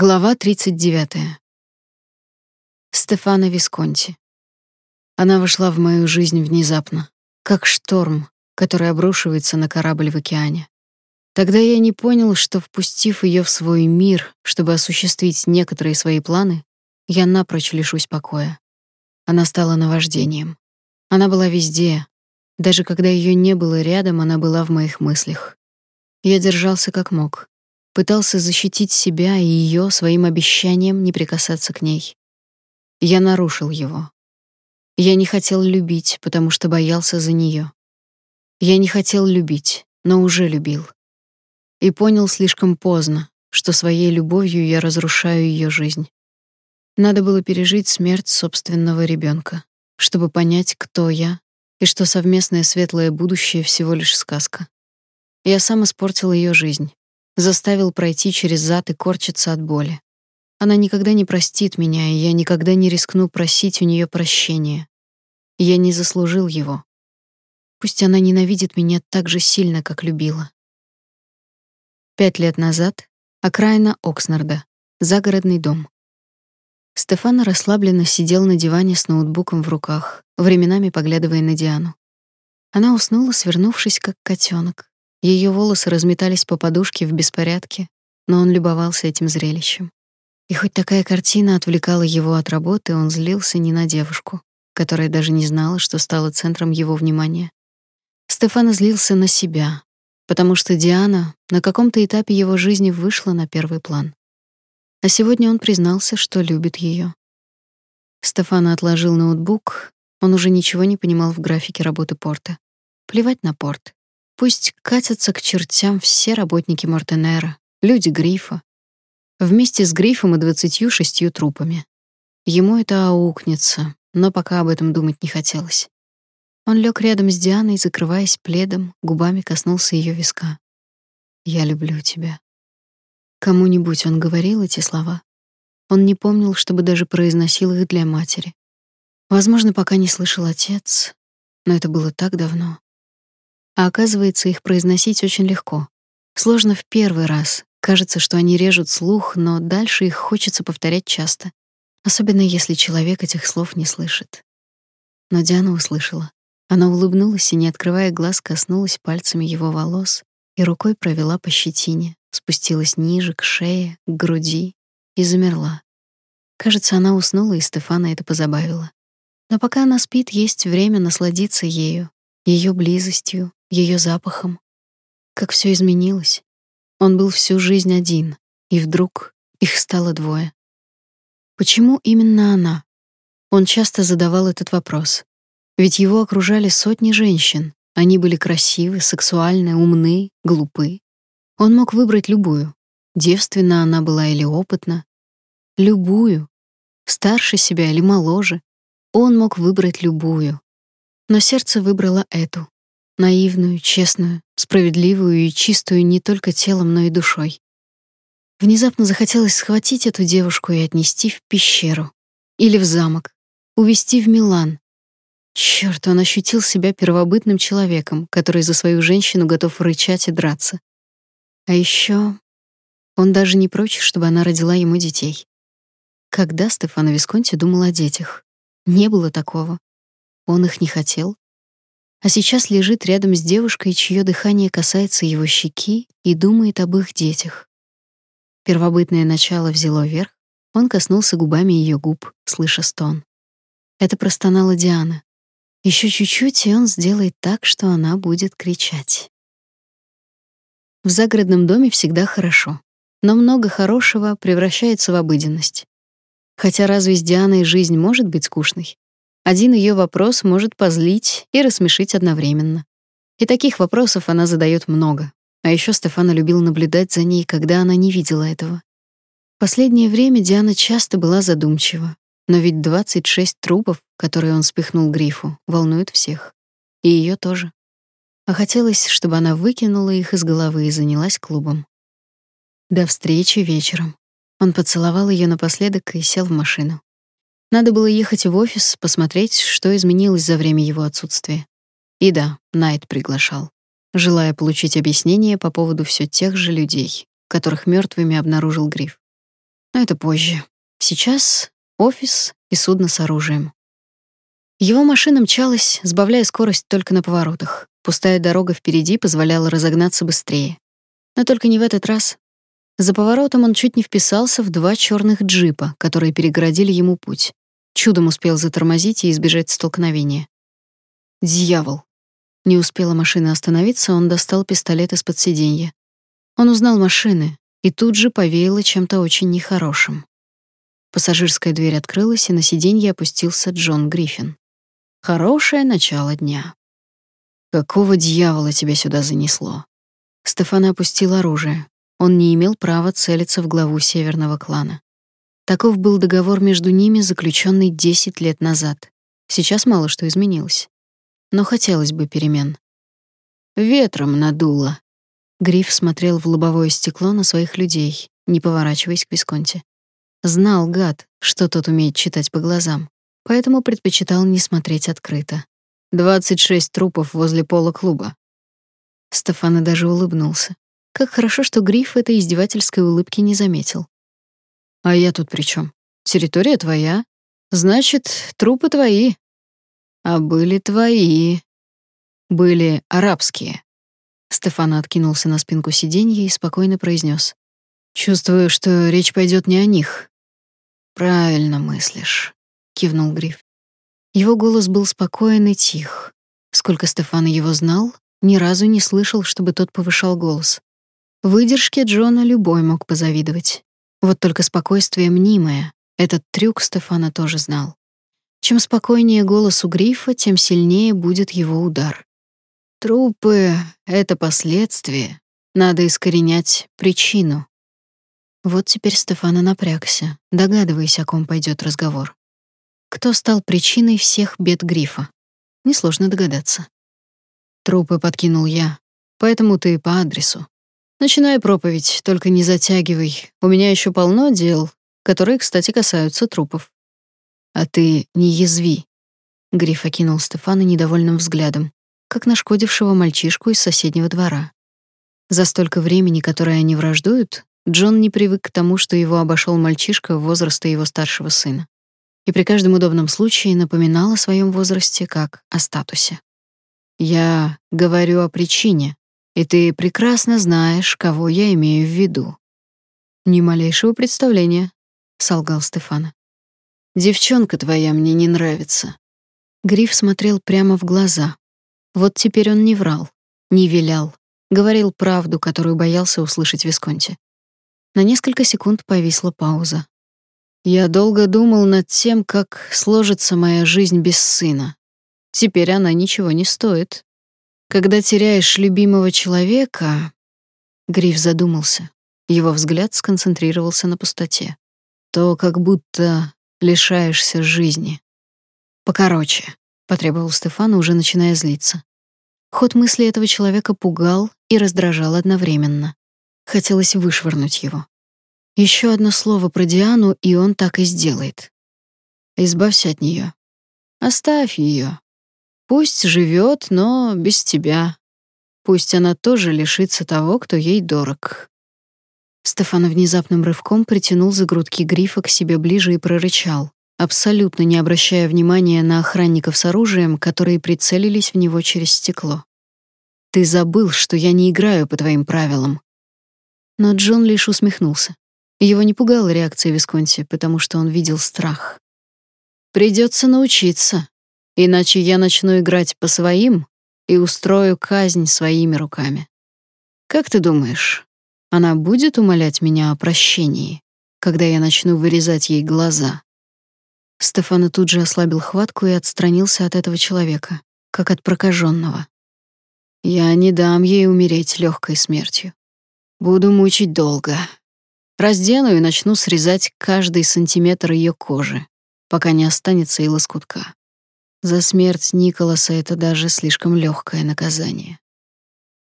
Глава 39. Стефана Висконти. Она вошла в мою жизнь внезапно, как шторм, который обрушивается на корабль в океане. Тогда я не понял, что, впустив ее в свой мир, чтобы осуществить некоторые свои планы, я напрочь лишусь покоя. Она стала наваждением. Она была везде. Даже когда ее не было рядом, она была в моих мыслях. Я держался как мог, пытался защитить себя и ее своим обещанием не прикасаться к ней. Я нарушил его. Я не хотел любить, потому что боялся за нее. Я не хотел любить, но уже любил. И понял слишком поздно, что своей любовью я разрушаю ее жизнь. Надо было пережить смерть собственного ребенка, чтобы понять, кто я и что совместное светлое будущее всего лишь сказка. Я сам испортил ее жизнь, заставил пройти через зад и корчиться от боли. Она никогда не простит меня, и я никогда не рискну просить у нее прощения. Я не заслужил его. Пусть она ненавидит меня так же сильно, как любила. Пять лет назад окраина Окснарда, загородный дом. Стефана расслабленно сидел на диване с ноутбуком в руках, временами поглядывая на Диану. Она уснула, свернувшись как котенок. Ее волосы разметались по подушке в беспорядке, но он любовался этим зрелищем. И хоть такая картина отвлекала его от работы, он злился не на девушку, которая даже не знала, что стала центром его внимания. Стефан злился на себя, потому что Диана на каком-то этапе его жизни вышла на первый план. А сегодня он признался, что любит ее. Стефан отложил ноутбук, он уже ничего не понимал в графике работы порта. Плевать на порт. Пусть катятся к чертям все работники Мортенера, люди Грифа. Вместе с Грифом и двадцатью шестью трупами. Ему это аукнется, но пока об этом думать не хотелось. Он лег рядом с Дианой, закрываясь пледом, губами коснулся ее виска. «Я люблю тебя». Кому-нибудь он говорил эти слова. Он не помнил, чтобы даже произносил их для матери. Возможно, пока не слышал отец, но это было так давно. А оказывается, их произносить очень легко. Сложно в первый раз. Кажется, что они режут слух, но дальше их хочется повторять часто, особенно если человек этих слов не слышит. Но Диана услышала. Она улыбнулась и, не открывая глаз, коснулась пальцами его волос и рукой провела по щетине, спустилась ниже, к шее, к груди и замерла. Кажется, она уснула, и Стефана это позабавило. Но пока она спит, есть время насладиться ею, ее близостью, ее запахом. Как все изменилось. Он был всю жизнь один, и вдруг их стало двое. Почему именно она? Он часто задавал этот вопрос. Ведь его окружали сотни женщин. Они были красивы, сексуальны, умны, глупы. Он мог выбрать любую. Девственна она была или опытна. Любую. Старше себя или моложе. Он мог выбрать любую. Но сердце выбрало эту наивную, честную, справедливую и чистую не только телом, но и душой. Внезапно захотелось схватить эту девушку и отнести в пещеру или в замок, увезти в Милан. Чёрт, он ощутил себя первобытным человеком, который за свою женщину готов рычать и драться. А ещё он даже не прочь, чтобы она родила ему детей. Когда Стефано Висконти думал о детях? Не было такого. Он их не хотел, а сейчас лежит рядом с девушкой, чье дыхание касается его щеки и думает об их детях. Первобытное начало взяло верх, он коснулся губами ее губ, слыша стон. Это простонала Диана. Еще чуть-чуть, и он сделает так, что она будет кричать. В загородном доме всегда хорошо, но много хорошего превращается в обыденность. Хотя разве с Дианой жизнь может быть скучной? Один ее вопрос может позлить и рассмешить одновременно. И таких вопросов она задает много. А еще Стефана любил наблюдать за ней, когда она не видела этого. В последнее время Диана часто была задумчива, но ведь 26 трупов, которые он спихнул Грифу, волнуют всех. И ее тоже. А хотелось, чтобы она выкинула их из головы и занялась клубом. До встречи вечером. Он поцеловал ее напоследок и сел в машину. Надо было ехать в офис, посмотреть, что изменилось за время его отсутствия. И да, Найт приглашал, желая получить объяснение по поводу все тех же людей, которых мертвыми обнаружил Гриф. Но это позже. Сейчас офис и судно с оружием. Его машина мчалась, сбавляя скорость только на поворотах. Пустая дорога впереди позволяла разогнаться быстрее. Но только не в этот раз. За поворотом он чуть не вписался в два черных джипа, которые перегородили ему путь. Чудом успел затормозить и избежать столкновения. Дьявол. Не успела машина остановиться, он достал пистолет из-под сиденья. Он узнал машины и тут же повеяло чем-то очень нехорошим. Пассажирская дверь открылась, и на сиденье опустился Джон Гриффин. Хорошее начало дня. Какого дьявола тебя сюда занесло? Стефан опустил оружие. Он не имел права целиться в главу северного клана. Таков был договор между ними, заключенный 10 лет назад. Сейчас мало что изменилось. Но хотелось бы перемен. Ветром надуло. Гриф смотрел в лобовое стекло на своих людей, не поворачиваясь к Висконте. Знал гад, что тот умеет читать по глазам поэтому предпочитал не смотреть открыто. Двадцать шесть трупов возле пола клуба. Стефана даже улыбнулся. Как хорошо, что Гриф этой издевательской улыбки не заметил. А я тут при чем? Территория твоя. Значит, трупы твои. А были твои. Были арабские. Стефана откинулся на спинку сиденья и спокойно произнес: "Чувствую, что речь пойдет не о них". Правильно мыслишь кивнул Гриф. Его голос был спокоен и тих. Сколько Стефан его знал, ни разу не слышал, чтобы тот повышал голос. Выдержке Джона любой мог позавидовать. Вот только спокойствие мнимое. Этот трюк Стефана тоже знал. Чем спокойнее голос у Грифа, тем сильнее будет его удар. Трупы — это последствия. Надо искоренять причину. Вот теперь Стефана напрягся, догадываясь, о ком пойдет разговор. Кто стал причиной всех бед Грифа? Несложно догадаться. Трупы подкинул я, поэтому ты по адресу. Начинай проповедь, только не затягивай. У меня еще полно дел, которые, кстати, касаются трупов. А ты не язви. Гриф окинул Стефана недовольным взглядом, как нашкодившего мальчишку из соседнего двора. За столько времени, которое они враждуют, Джон не привык к тому, что его обошел мальчишка возраста его старшего сына и при каждом удобном случае напоминал о своем возрасте как о статусе. Я говорю о причине, и ты прекрасно знаешь, кого я имею в виду. Ни малейшего представления, солгал Стефана. Девчонка твоя мне не нравится. Гриф смотрел прямо в глаза. Вот теперь он не врал, не вилял, говорил правду, которую боялся услышать Висконти. На несколько секунд повисла пауза. Я долго думал над тем, как сложится моя жизнь без сына. Теперь она ничего не стоит. Когда теряешь любимого человека, Гриф задумался. Его взгляд сконцентрировался на пустоте. То как будто лишаешься жизни. Покороче, потребовал Стефан, уже начиная злиться. Ход мысли этого человека пугал и раздражал одновременно. Хотелось вышвырнуть его. Еще одно слово про Диану, и он так и сделает. Избавься от нее. Оставь ее. Пусть живет, но без тебя. Пусть она тоже лишится того, кто ей дорог. Стефан внезапным рывком притянул за грудки грифа к себе ближе и прорычал, абсолютно не обращая внимания на охранников с оружием, которые прицелились в него через стекло. Ты забыл, что я не играю по твоим правилам. Но Джон лишь усмехнулся. Его не пугала реакция Висконти, потому что он видел страх. Придется научиться, иначе я начну играть по своим и устрою казнь своими руками. Как ты думаешь, она будет умолять меня о прощении, когда я начну вырезать ей глаза? Стефана тут же ослабил хватку и отстранился от этого человека, как от прокаженного. Я не дам ей умереть легкой смертью. Буду мучить долго, Раздену и начну срезать каждый сантиметр ее кожи, пока не останется и лоскутка. За смерть Николаса это даже слишком легкое наказание.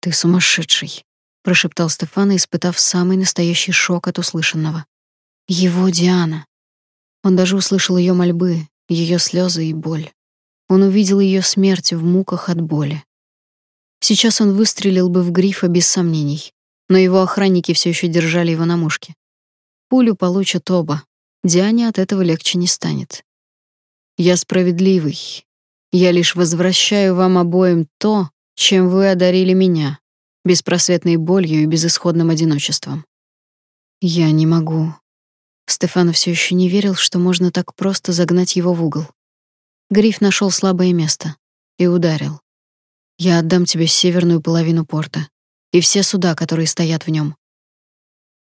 Ты сумасшедший, прошептал Стефан, испытав самый настоящий шок от услышанного. Его Диана. Он даже услышал ее мольбы, ее слезы и боль. Он увидел ее смерть в муках от боли. Сейчас он выстрелил бы в Грифа без сомнений, но его охранники все еще держали его на мушке. Пулю получат оба. Диане от этого легче не станет. Я справедливый. Я лишь возвращаю вам обоим то, чем вы одарили меня, беспросветной болью и безысходным одиночеством. Я не могу. Стефано все еще не верил, что можно так просто загнать его в угол. Гриф нашел слабое место и ударил. Я отдам тебе северную половину порта и все суда, которые стоят в нем.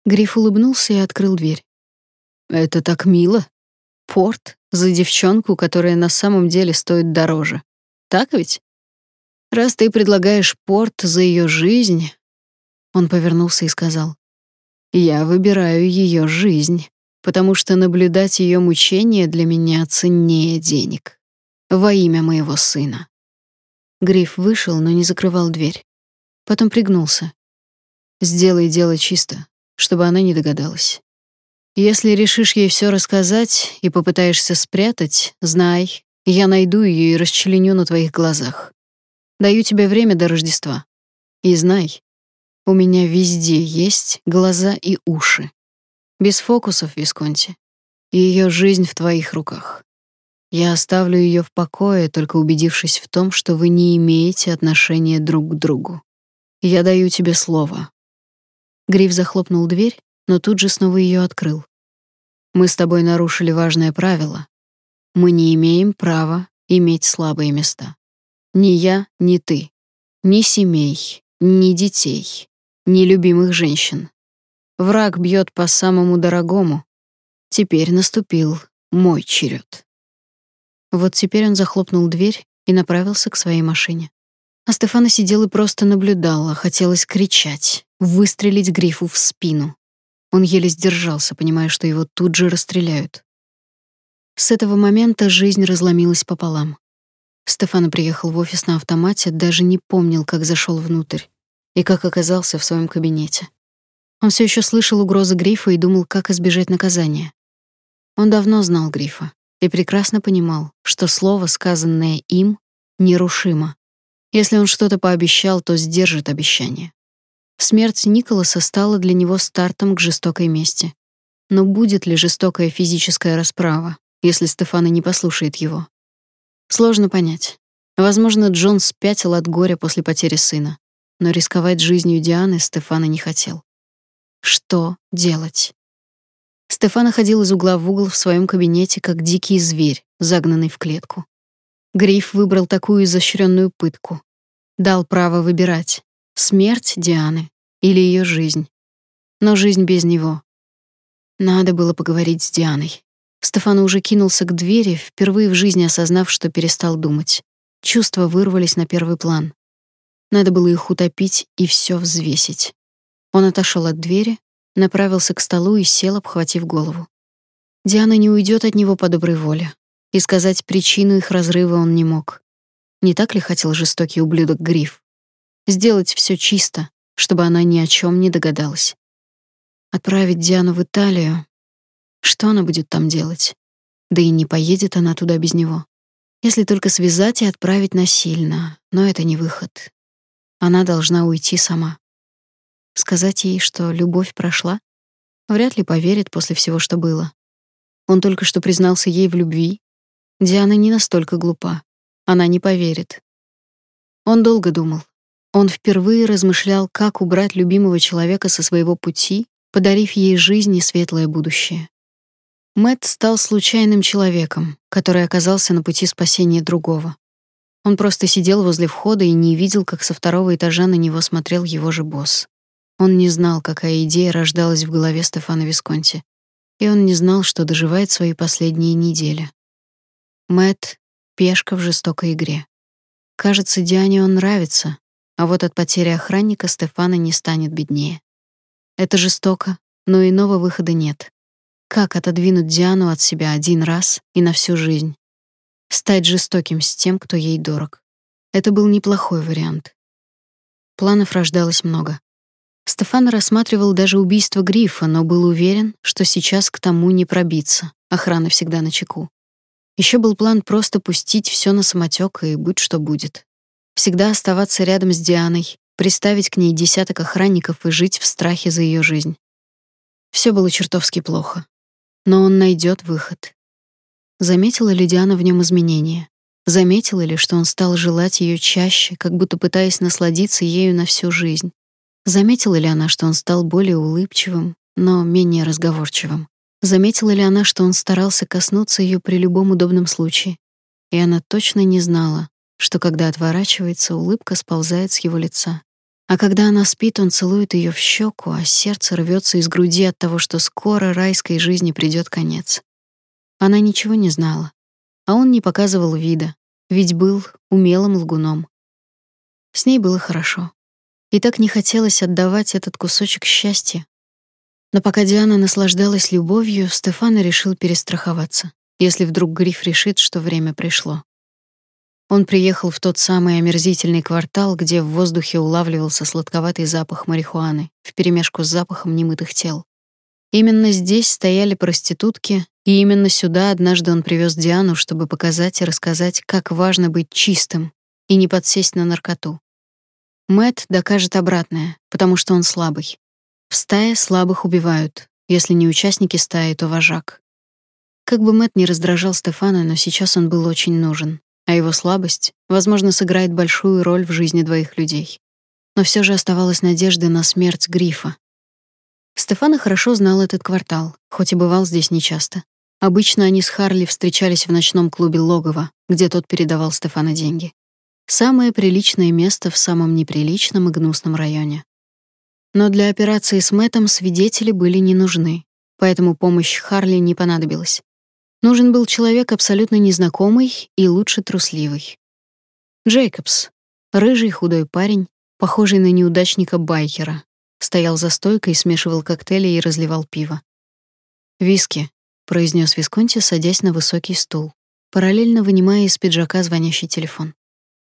Гриф улыбнулся и открыл дверь. Это так мило. Порт за девчонку, которая на самом деле стоит дороже. Так ведь? Раз ты предлагаешь порт за ее жизнь, он повернулся и сказал: "Я выбираю ее жизнь, потому что наблюдать ее мучения для меня ценнее денег. Во имя моего сына". Гриф вышел, но не закрывал дверь. Потом пригнулся. "Сделай дело чисто, чтобы она не догадалась. Если решишь ей все рассказать и попытаешься спрятать, знай, я найду ее и расчленю на твоих глазах. Даю тебе время до Рождества. И знай, у меня везде есть глаза и уши. Без фокусов, Висконти. И ее жизнь в твоих руках. Я оставлю ее в покое, только убедившись в том, что вы не имеете отношения друг к другу. Я даю тебе слово. Гриф захлопнул дверь но тут же снова ее открыл. Мы с тобой нарушили важное правило. Мы не имеем права иметь слабые места. Ни я, ни ты. Ни семей, ни детей, ни любимых женщин. Враг бьет по самому дорогому. Теперь наступил мой черед. Вот теперь он захлопнул дверь и направился к своей машине. А Стефана сидел и просто наблюдал, а хотелось кричать, выстрелить Грифу в спину. Он еле сдержался, понимая, что его тут же расстреляют. С этого момента жизнь разломилась пополам. Стефано приехал в офис на автомате, даже не помнил, как зашел внутрь и как оказался в своем кабинете. Он все еще слышал угрозы Грифа и думал, как избежать наказания. Он давно знал Грифа и прекрасно понимал, что слово, сказанное им, нерушимо. Если он что-то пообещал, то сдержит обещание. Смерть Николаса стала для него стартом к жестокой мести. Но будет ли жестокая физическая расправа, если Стефана не послушает его? Сложно понять. Возможно, Джон спятил от горя после потери сына, но рисковать жизнью Дианы Стефана не хотел. Что делать? Стефана ходил из угла в угол в своем кабинете, как дикий зверь, загнанный в клетку. Гриф выбрал такую изощренную пытку. Дал право выбирать, Смерть Дианы или ее жизнь. Но жизнь без него. Надо было поговорить с Дианой. Стефан уже кинулся к двери, впервые в жизни осознав, что перестал думать. Чувства вырвались на первый план. Надо было их утопить и все взвесить. Он отошел от двери, направился к столу и сел, обхватив голову. Диана не уйдет от него по доброй воле, и сказать причину их разрыва он не мог. Не так ли хотел жестокий ублюдок Гриф? Сделать все чисто, чтобы она ни о чем не догадалась. Отправить Диану в Италию. Что она будет там делать? Да и не поедет она туда без него. Если только связать и отправить насильно, но это не выход. Она должна уйти сама. Сказать ей, что любовь прошла? Вряд ли поверит после всего, что было. Он только что признался ей в любви. Диана не настолько глупа. Она не поверит. Он долго думал, он впервые размышлял, как убрать любимого человека со своего пути, подарив ей жизнь и светлое будущее. Мэт стал случайным человеком, который оказался на пути спасения другого. Он просто сидел возле входа и не видел, как со второго этажа на него смотрел его же босс. Он не знал, какая идея рождалась в голове Стефана Висконти, и он не знал, что доживает свои последние недели. Мэт пешка в жестокой игре. Кажется, Диане он нравится, а вот от потери охранника Стефана не станет беднее. Это жестоко, но иного выхода нет. Как отодвинуть Диану от себя один раз и на всю жизнь? Стать жестоким с тем, кто ей дорог. Это был неплохой вариант. Планов рождалось много. Стефан рассматривал даже убийство Грифа, но был уверен, что сейчас к тому не пробиться. Охрана всегда на чеку. Еще был план просто пустить все на самотек и будь что будет. Всегда оставаться рядом с Дианой, приставить к ней десяток охранников и жить в страхе за ее жизнь. Все было чертовски плохо. Но он найдет выход. Заметила ли Диана в нем изменения? Заметила ли, что он стал желать ее чаще, как будто пытаясь насладиться ею на всю жизнь? Заметила ли она, что он стал более улыбчивым, но менее разговорчивым? Заметила ли она, что он старался коснуться ее при любом удобном случае? И она точно не знала, что когда отворачивается, улыбка сползает с его лица. А когда она спит, он целует ее в щеку, а сердце рвется из груди от того, что скоро райской жизни придет конец. Она ничего не знала, а он не показывал вида, ведь был умелым лгуном. С ней было хорошо. И так не хотелось отдавать этот кусочек счастья. Но пока Диана наслаждалась любовью, Стефана решил перестраховаться, если вдруг Гриф решит, что время пришло. Он приехал в тот самый омерзительный квартал, где в воздухе улавливался сладковатый запах марихуаны вперемешку с запахом немытых тел. Именно здесь стояли проститутки, и именно сюда однажды он привез Диану, чтобы показать и рассказать, как важно быть чистым и не подсесть на наркоту. Мэт докажет обратное, потому что он слабый. В стае слабых убивают. Если не участники стаи, то вожак. Как бы Мэт не раздражал Стефана, но сейчас он был очень нужен, а его слабость, возможно, сыграет большую роль в жизни двоих людей. Но все же оставалась надежда на смерть Грифа. Стефана хорошо знал этот квартал, хоть и бывал здесь нечасто. Обычно они с Харли встречались в ночном клубе Логово, где тот передавал Стефана деньги. Самое приличное место в самом неприличном и гнусном районе. Но для операции с Мэтом свидетели были не нужны, поэтому помощь Харли не понадобилась. Нужен был человек абсолютно незнакомый и лучше трусливый. Джейкобс, рыжий худой парень, похожий на неудачника-байкера, стоял за стойкой, смешивал коктейли и разливал пиво. «Виски», — произнес Висконти, садясь на высокий стул, параллельно вынимая из пиджака звонящий телефон.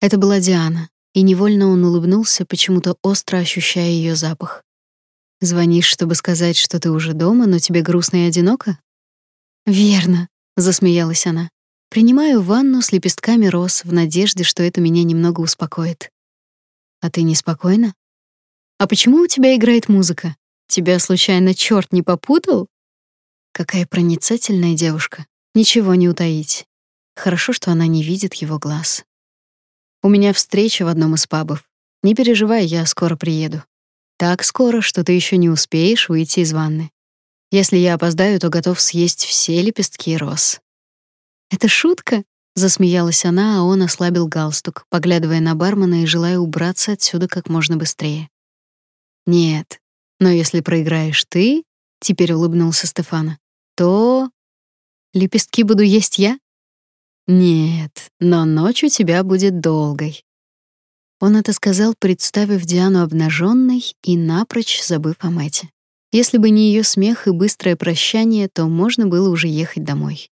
Это была Диана, и невольно он улыбнулся, почему-то остро ощущая ее запах. «Звонишь, чтобы сказать, что ты уже дома, но тебе грустно и одиноко?» «Верно», — засмеялась она. «Принимаю ванну с лепестками роз в надежде, что это меня немного успокоит». «А ты неспокойна?» «А почему у тебя играет музыка? Тебя случайно черт не попутал?» Какая проницательная девушка. Ничего не утаить. Хорошо, что она не видит его глаз. У меня встреча в одном из пабов. Не переживай, я скоро приеду. Так скоро, что ты еще не успеешь выйти из ванны. Если я опоздаю, то готов съесть все лепестки роз. Это шутка? засмеялась она, а он ослабил галстук, поглядывая на бармена и желая убраться отсюда как можно быстрее. Нет. Но если проиграешь ты, теперь улыбнулся Стефана. То лепестки буду есть я? Нет, но ночь у тебя будет долгой. Он это сказал, представив Диану обнаженной и напрочь забыв о Мэте. Если бы не ее смех и быстрое прощание, то можно было уже ехать домой.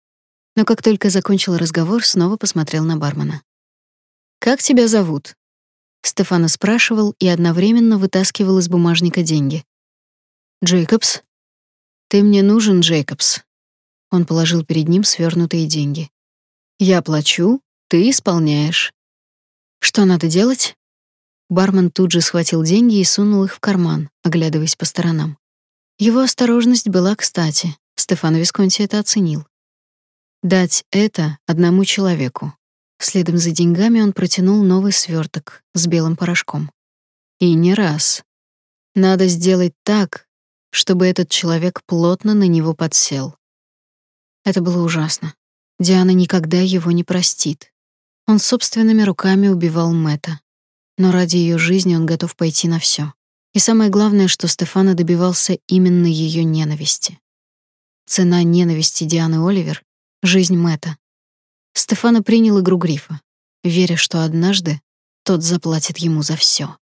Но как только закончил разговор, снова посмотрел на бармена. Как тебя зовут? Стефана спрашивал и одновременно вытаскивал из бумажника деньги. Джейкобс. Ты мне нужен, Джейкобс. Он положил перед ним свернутые деньги. Я плачу, ты исполняешь. Что надо делать? Бармен тут же схватил деньги и сунул их в карман, оглядываясь по сторонам. Его осторожность была кстати. Стефано Висконти это оценил. Дать это одному человеку. Следом за деньгами он протянул новый сверток с белым порошком. И не раз. Надо сделать так, чтобы этот человек плотно на него подсел. Это было ужасно. Диана никогда его не простит. Он собственными руками убивал Мэта, но ради ее жизни он готов пойти на все. И самое главное, что Стефана добивался именно ее ненависти. Цена ненависти Дианы Оливер жизнь Мэта. Стефана принял игру Грифа, веря, что однажды тот заплатит ему за все.